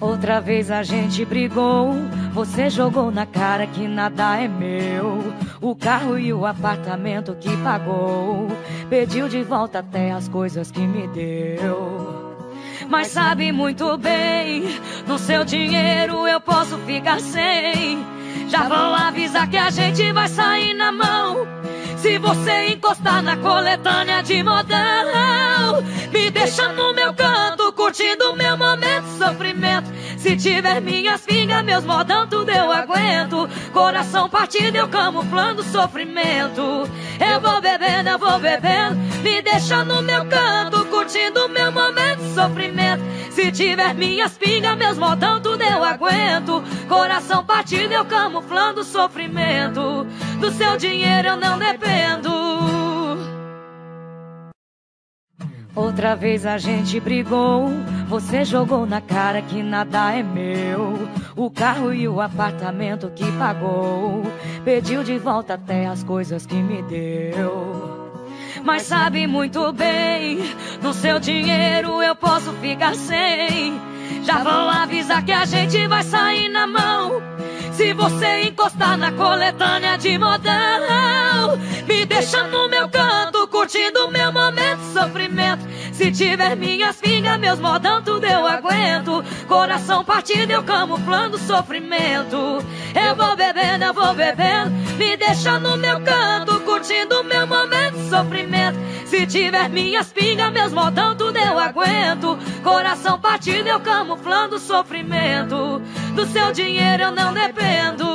Outra vez a gente brigou, você jogou na cara que nada é meu. O carro e o apartamento que pagou, pediu de volta até as coisas que me deu. Mas sabe muito bem, no seu dinheiro eu posso ficar sem. Já vou avisar que a gente vai sair na mão. Se você encostar na coletânea de modão, me deixa no meu canto, curtindo meu momento de sofrimento. Se tiver minhas fingas, meus modão, tudo eu aguento. Coração partido, eu camuflando sofrimento. Eu vou bebendo, eu vou bebendo, me deixa no meu canto, curtindo meu momento de sofrimento. Se tiver minhas pingas, meus modão, tudo eu aguento. Coração partido, eu camuflando sofrimento. Do seu dinheiro eu não dependo. Outra vez a gente brigou, você jogou na cara que nada é meu. O carro e o apartamento que pagou, pediu de volta até as coisas que me deu. Mas sabe muito bem, no seu dinheiro eu posso ficar sem. Já vou avisar que a gente vai sair na mão. Se você encostar na coletânea de modão, me deixa no meu canto, curtindo meu momento de sofrimento. Se tiver minhas fingas, meus modão, tudo eu aguento. Coração partido, eu camuflando sofrimento. Eu vou bebendo, eu vou bebendo, me deixa no meu canto, curtindo meu momento de sofrimento. Se tiver minhas pingas, meus modão, tudo eu aguento. Coração partido, eu camuflando sofrimento. Do seu dinheiro eu não dependo.